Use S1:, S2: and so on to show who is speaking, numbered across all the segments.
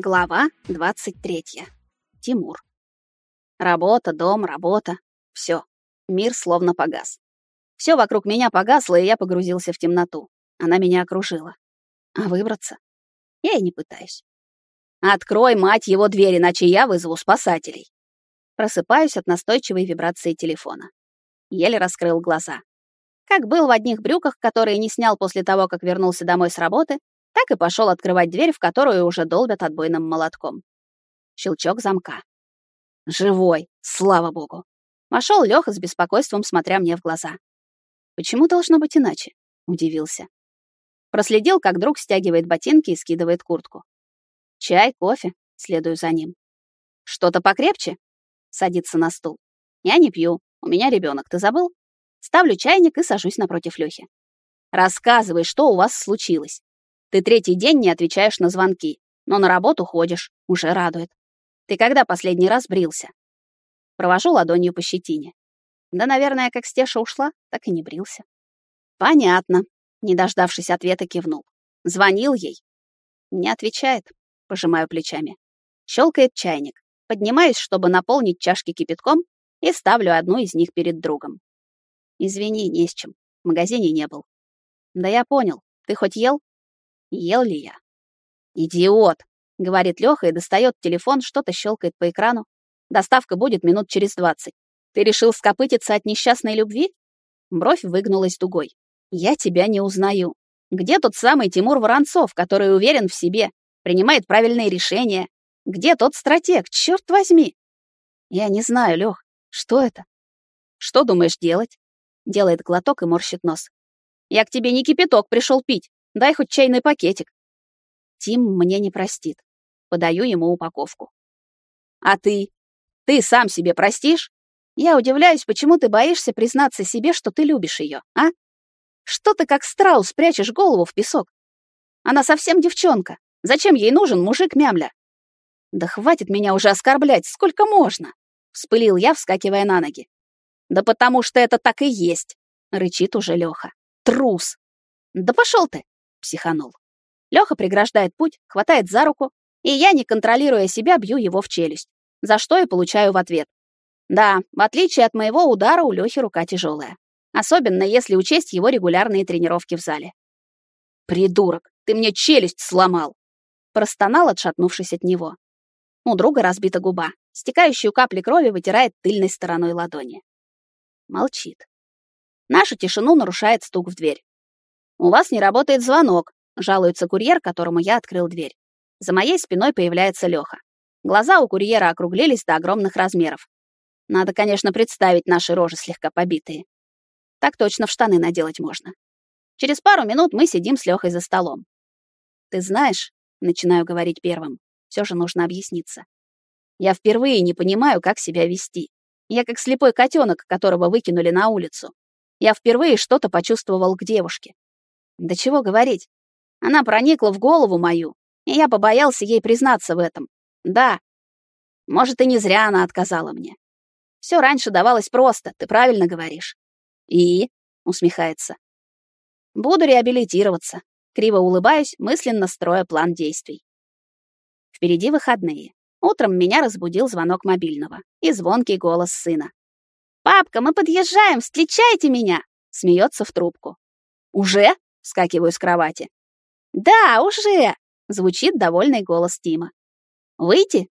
S1: Глава 23. Тимур. Работа, дом, работа. Все. Мир словно погас. Все вокруг меня погасло, и я погрузился в темноту. Она меня окружила. А выбраться? Я и не пытаюсь. Открой, мать его, дверь, иначе я вызову спасателей. Просыпаюсь от настойчивой вибрации телефона. Еле раскрыл глаза. Как был в одних брюках, которые не снял после того, как вернулся домой с работы, так и пошел открывать дверь, в которую уже долбят отбойным молотком. Щелчок замка. Живой, слава богу. Вошел Леха с беспокойством, смотря мне в глаза. Почему должно быть иначе? Удивился. Проследил, как друг стягивает ботинки и скидывает куртку. Чай, кофе, следую за ним. Что-то покрепче? Садится на стул. Я не пью, у меня ребенок, ты забыл? Ставлю чайник и сажусь напротив Лёхи. Рассказывай, что у вас случилось. Ты третий день не отвечаешь на звонки, но на работу ходишь, уже радует. Ты когда последний раз брился? Провожу ладонью по щетине. Да, наверное, как Стеша ушла, так и не брился. Понятно. Не дождавшись ответа, кивнул. Звонил ей. Не отвечает. Пожимаю плечами. Щелкает чайник. Поднимаюсь, чтобы наполнить чашки кипятком, и ставлю одну из них перед другом. Извини, не с чем. В магазине не был. Да я понял. Ты хоть ел? Ел ли я? «Идиот!» — говорит Лёха и достает телефон, что-то щелкает по экрану. «Доставка будет минут через двадцать. Ты решил скопытиться от несчастной любви?» Бровь выгнулась дугой. «Я тебя не узнаю. Где тот самый Тимур Воронцов, который уверен в себе, принимает правильные решения? Где тот стратег, черт возьми?» «Я не знаю, Лёх. Что это?» «Что думаешь делать?» Делает глоток и морщит нос. «Я к тебе не кипяток пришел пить, Дай хоть чайный пакетик. Тим мне не простит. Подаю ему упаковку. А ты? Ты сам себе простишь? Я удивляюсь, почему ты боишься признаться себе, что ты любишь ее, а? Что ты как страус прячешь голову в песок? Она совсем девчонка. Зачем ей нужен мужик-мямля? Да хватит меня уже оскорблять, сколько можно? Вспылил я, вскакивая на ноги. Да потому что это так и есть, рычит уже Леха. Трус. Да пошел ты психанул. Лёха преграждает путь, хватает за руку, и я, не контролируя себя, бью его в челюсть, за что и получаю в ответ. Да, в отличие от моего удара, у Лёхи рука тяжелая. Особенно если учесть его регулярные тренировки в зале. «Придурок, ты мне челюсть сломал!» Простонал, отшатнувшись от него. У друга разбита губа. Стекающую капли крови вытирает тыльной стороной ладони. Молчит. Нашу тишину нарушает стук в дверь. «У вас не работает звонок», — жалуется курьер, которому я открыл дверь. За моей спиной появляется Лёха. Глаза у курьера округлились до огромных размеров. Надо, конечно, представить наши рожи слегка побитые. Так точно в штаны наделать можно. Через пару минут мы сидим с Лёхой за столом. «Ты знаешь», — начинаю говорить первым, все же нужно объясниться. «Я впервые не понимаю, как себя вести. Я как слепой котенок, которого выкинули на улицу. Я впервые что-то почувствовал к девушке. Да чего говорить? Она проникла в голову мою, и я побоялся ей признаться в этом. Да. Может, и не зря она отказала мне. Все раньше давалось просто, ты правильно говоришь. И, усмехается. Буду реабилитироваться. Криво улыбаюсь, мысленно строя план действий. Впереди выходные. Утром меня разбудил звонок мобильного и звонкий голос сына. «Папка, мы подъезжаем, встречайте меня!» Смеется в трубку. «Уже?» Вскакиваю с кровати. «Да, уже!» — звучит довольный голос Тима. «Выйти?»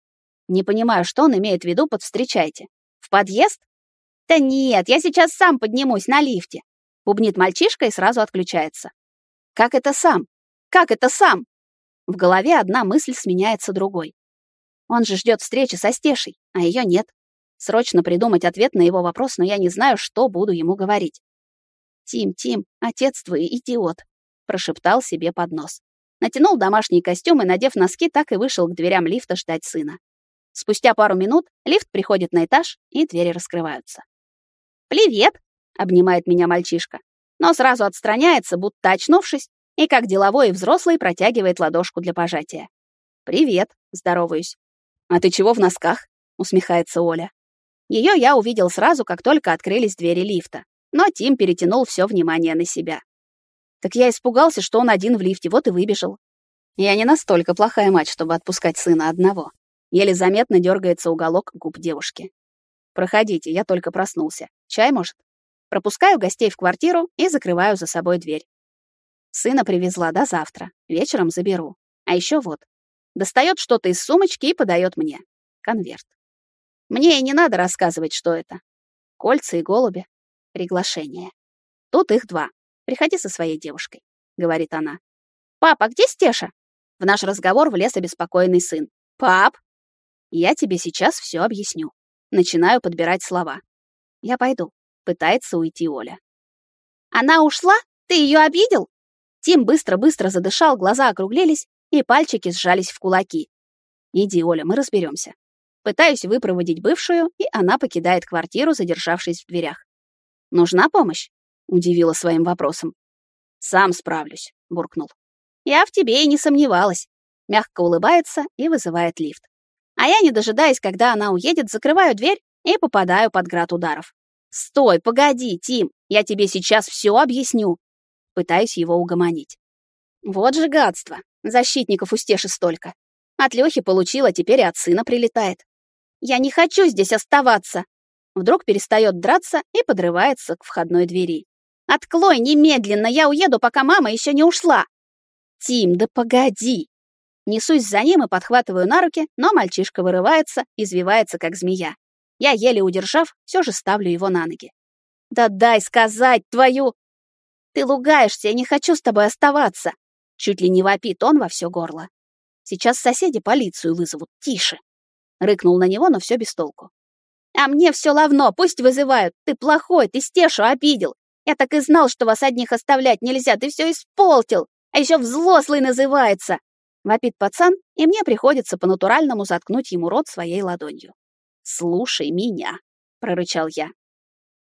S1: Не понимаю, что он имеет в виду под «встречайте». «В подъезд?» «Да нет, я сейчас сам поднимусь на лифте», — бубнит мальчишка и сразу отключается. «Как это сам? Как это сам?» В голове одна мысль сменяется другой. Он же ждет встречи со Стешей, а ее нет. Срочно придумать ответ на его вопрос, но я не знаю, что буду ему говорить. «Тим, Тим, отец твой идиот», — прошептал себе под нос. Натянул домашний костюм и, надев носки, так и вышел к дверям лифта ждать сына. Спустя пару минут лифт приходит на этаж, и двери раскрываются. «Привет!» — обнимает меня мальчишка, но сразу отстраняется, будто очнувшись, и как деловой и взрослый протягивает ладошку для пожатия. «Привет!» — здороваюсь. «А ты чего в носках?» — усмехается Оля. Ее я увидел сразу, как только открылись двери лифта но Тим перетянул все внимание на себя. Так я испугался, что он один в лифте, вот и выбежал. Я не настолько плохая мать, чтобы отпускать сына одного. Еле заметно дергается уголок губ девушки. Проходите, я только проснулся. Чай, может? Пропускаю гостей в квартиру и закрываю за собой дверь. Сына привезла до завтра. Вечером заберу. А еще вот. Достает что-то из сумочки и подает мне. Конверт. Мне и не надо рассказывать, что это. Кольца и голуби. Приглашение. Тут их два. Приходи со своей девушкой, говорит она. Папа, где Стеша? В наш разговор влез обеспокоенный сын. Пап, я тебе сейчас все объясню. Начинаю подбирать слова. Я пойду. Пытается уйти Оля. Она ушла? Ты ее обидел? Тим быстро-быстро задышал, глаза округлились, и пальчики сжались в кулаки. Иди, Оля, мы разберемся. Пытаюсь выпроводить бывшую, и она покидает квартиру, задержавшись в дверях. Нужна помощь? удивила своим вопросом. Сам справлюсь, буркнул. Я в тебе и не сомневалась. Мягко улыбается и вызывает лифт. А я, не дожидаясь, когда она уедет, закрываю дверь и попадаю под град ударов. Стой, погоди, Тим, я тебе сейчас все объясню. Пытаюсь его угомонить. Вот же гадство. Защитников у Стеши столько. От Лёхи получила, теперь и от сына прилетает. Я не хочу здесь оставаться. Вдруг перестает драться и подрывается к входной двери. Отклой немедленно, я уеду, пока мама еще не ушла. Тим, да погоди. Несусь за ним и подхватываю на руки, но мальчишка вырывается, извивается как змея. Я еле удержав, все же ставлю его на ноги. Да дай сказать твою Ты лугаешься, я не хочу с тобой оставаться. Чуть ли не вопит он во все горло. Сейчас соседи полицию вызовут. Тише. Рыкнул на него, но все без толку. А мне все равно, пусть вызывают. Ты плохой, ты Стешу обидел. Я так и знал, что вас одних оставлять нельзя. Ты все исполтил. А еще взрослый называется. Вопит пацан, и мне приходится по-натуральному заткнуть ему рот своей ладонью. «Слушай меня», — прорычал я.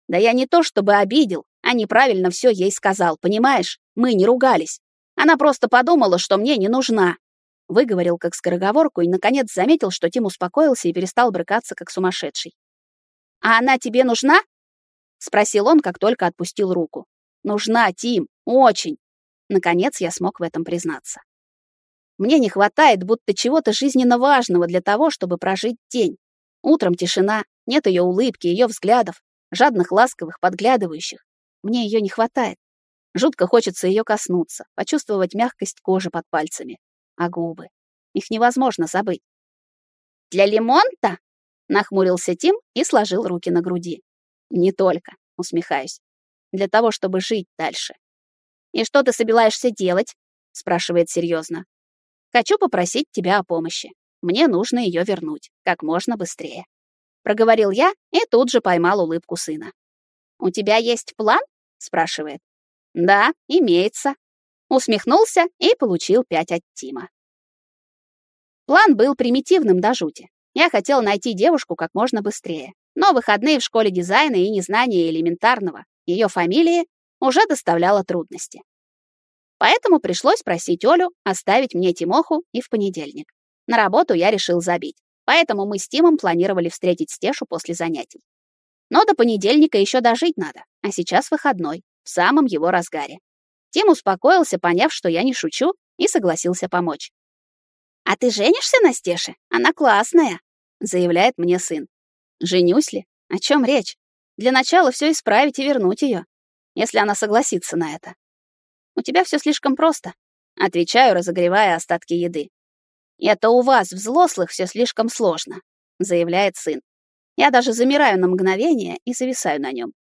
S1: «Да я не то чтобы обидел, а неправильно все ей сказал, понимаешь? Мы не ругались. Она просто подумала, что мне не нужна. Выговорил как скороговорку и, наконец, заметил, что Тим успокоился и перестал брыкаться, как сумасшедший. «А она тебе нужна?» — спросил он, как только отпустил руку. «Нужна, Тим, очень!» Наконец я смог в этом признаться. Мне не хватает будто чего-то жизненно важного для того, чтобы прожить день. Утром тишина, нет ее улыбки, ее взглядов, жадных, ласковых, подглядывающих. Мне ее не хватает. Жутко хочется ее коснуться, почувствовать мягкость кожи под пальцами. А губы? Их невозможно забыть. «Для лимонта?» — нахмурился Тим и сложил руки на груди. «Не только», — усмехаюсь. «Для того, чтобы жить дальше». «И что ты собираешься делать?» — спрашивает серьезно. «Хочу попросить тебя о помощи. Мне нужно ее вернуть как можно быстрее». Проговорил я и тут же поймал улыбку сына. «У тебя есть план?» — спрашивает. «Да, имеется». Усмехнулся и получил пять от Тима. План был примитивным до жути. Я хотел найти девушку как можно быстрее. Но выходные в школе дизайна и незнание элементарного, ее фамилии, уже доставляло трудности. Поэтому пришлось просить Олю оставить мне Тимоху и в понедельник. На работу я решил забить, поэтому мы с Тимом планировали встретить Стешу после занятий. Но до понедельника еще дожить надо, а сейчас выходной, в самом его разгаре. Тим успокоился, поняв, что я не шучу, и согласился помочь. «А ты женишься на Стеше? Она классная», — заявляет мне сын. «Женюсь ли? О чем речь? Для начала все исправить и вернуть ее, если она согласится на это. У тебя все слишком просто. Отвечаю, разогревая остатки еды. Это у вас, взрослых, все слишком сложно, заявляет сын. Я даже замираю на мгновение и зависаю на нем.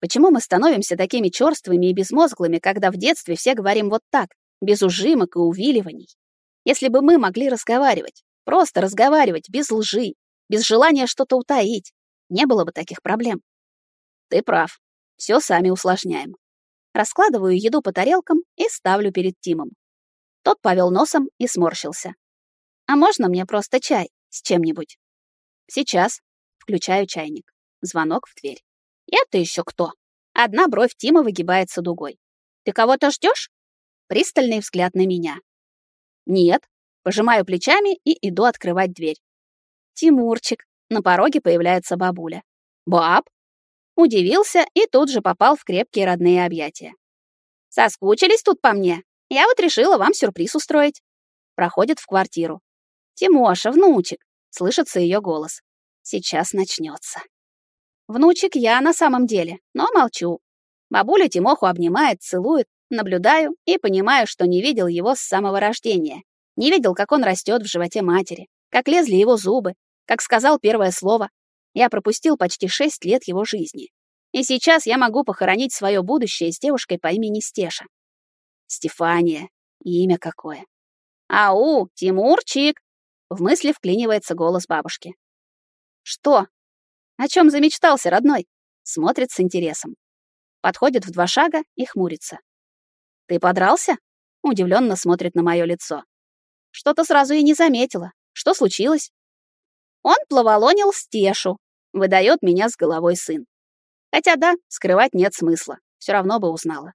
S1: Почему мы становимся такими черствыми и безмозглыми, когда в детстве все говорим вот так, без ужимок и увиливаний? Если бы мы могли разговаривать, просто разговаривать, без лжи, без желания что-то утаить, не было бы таких проблем. Ты прав. Все сами усложняем. Раскладываю еду по тарелкам и ставлю перед Тимом. Тот повел носом и сморщился. «А можно мне просто чай с чем-нибудь?» «Сейчас». Включаю чайник. Звонок в дверь. «Это еще кто?» Одна бровь Тима выгибается дугой. «Ты кого-то ждешь?» Пристальный взгляд на меня. «Нет». Пожимаю плечами и иду открывать дверь. «Тимурчик». На пороге появляется бабуля. «Баб?» Удивился и тут же попал в крепкие родные объятия. «Соскучились тут по мне? Я вот решила вам сюрприз устроить». проходит в квартиру. «Тимоша, внучек!» — слышится ее голос. «Сейчас начнется. Внучек я на самом деле, но молчу. Бабуля Тимоху обнимает, целует, наблюдаю и понимаю, что не видел его с самого рождения. Не видел, как он растет в животе матери, как лезли его зубы, как сказал первое слово. Я пропустил почти шесть лет его жизни. И сейчас я могу похоронить свое будущее с девушкой по имени Стеша. Стефания. Имя какое. «Ау, Тимурчик!» В мысли вклинивается голос бабушки. «Что? О чем замечтался, родной?» Смотрит с интересом. Подходит в два шага и хмурится. «Ты подрался?» Удивленно смотрит на мое лицо. Что-то сразу и не заметила. Что случилось? Он плаволонил Стешу. Выдает меня с головой сын. Хотя да, скрывать нет смысла. Все равно бы узнала.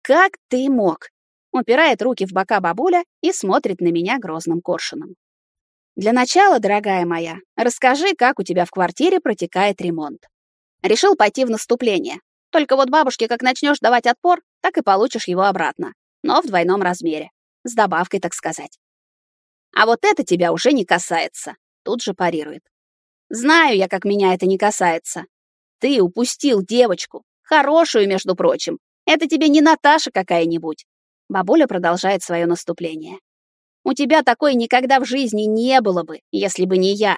S1: «Как ты мог?» Упирает руки в бока бабуля и смотрит на меня грозным коршуном. Для начала, дорогая моя, расскажи, как у тебя в квартире протекает ремонт. Решил пойти в наступление. Только вот бабушке как начнешь давать отпор, так и получишь его обратно. Но в двойном размере. С добавкой, так сказать. А вот это тебя уже не касается. Тут же парирует. Знаю я, как меня это не касается. Ты упустил девочку. Хорошую, между прочим. Это тебе не Наташа какая-нибудь. Бабуля продолжает свое наступление. У тебя такой никогда в жизни не было бы, если бы не я.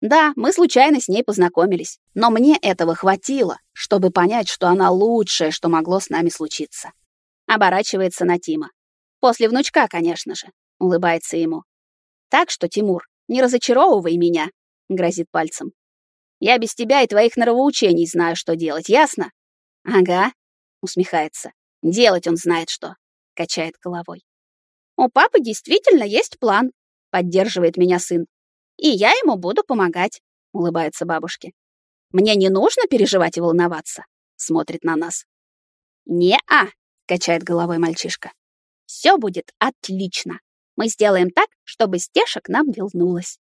S1: Да, мы случайно с ней познакомились, но мне этого хватило, чтобы понять, что она лучшее, что могло с нами случиться. Оборачивается на Тима. После внучка, конечно же, улыбается ему. Так что, Тимур, не разочаровывай меня, грозит пальцем. Я без тебя и твоих норовоучений знаю, что делать, ясно? Ага, усмехается. Делать он знает что качает головой. У папы действительно есть план, поддерживает меня сын. И я ему буду помогать, улыбается бабушке. Мне не нужно переживать и волноваться, смотрит на нас. Не-а, качает головой мальчишка. Все будет отлично. Мы сделаем так, чтобы Стеша к нам вернулась.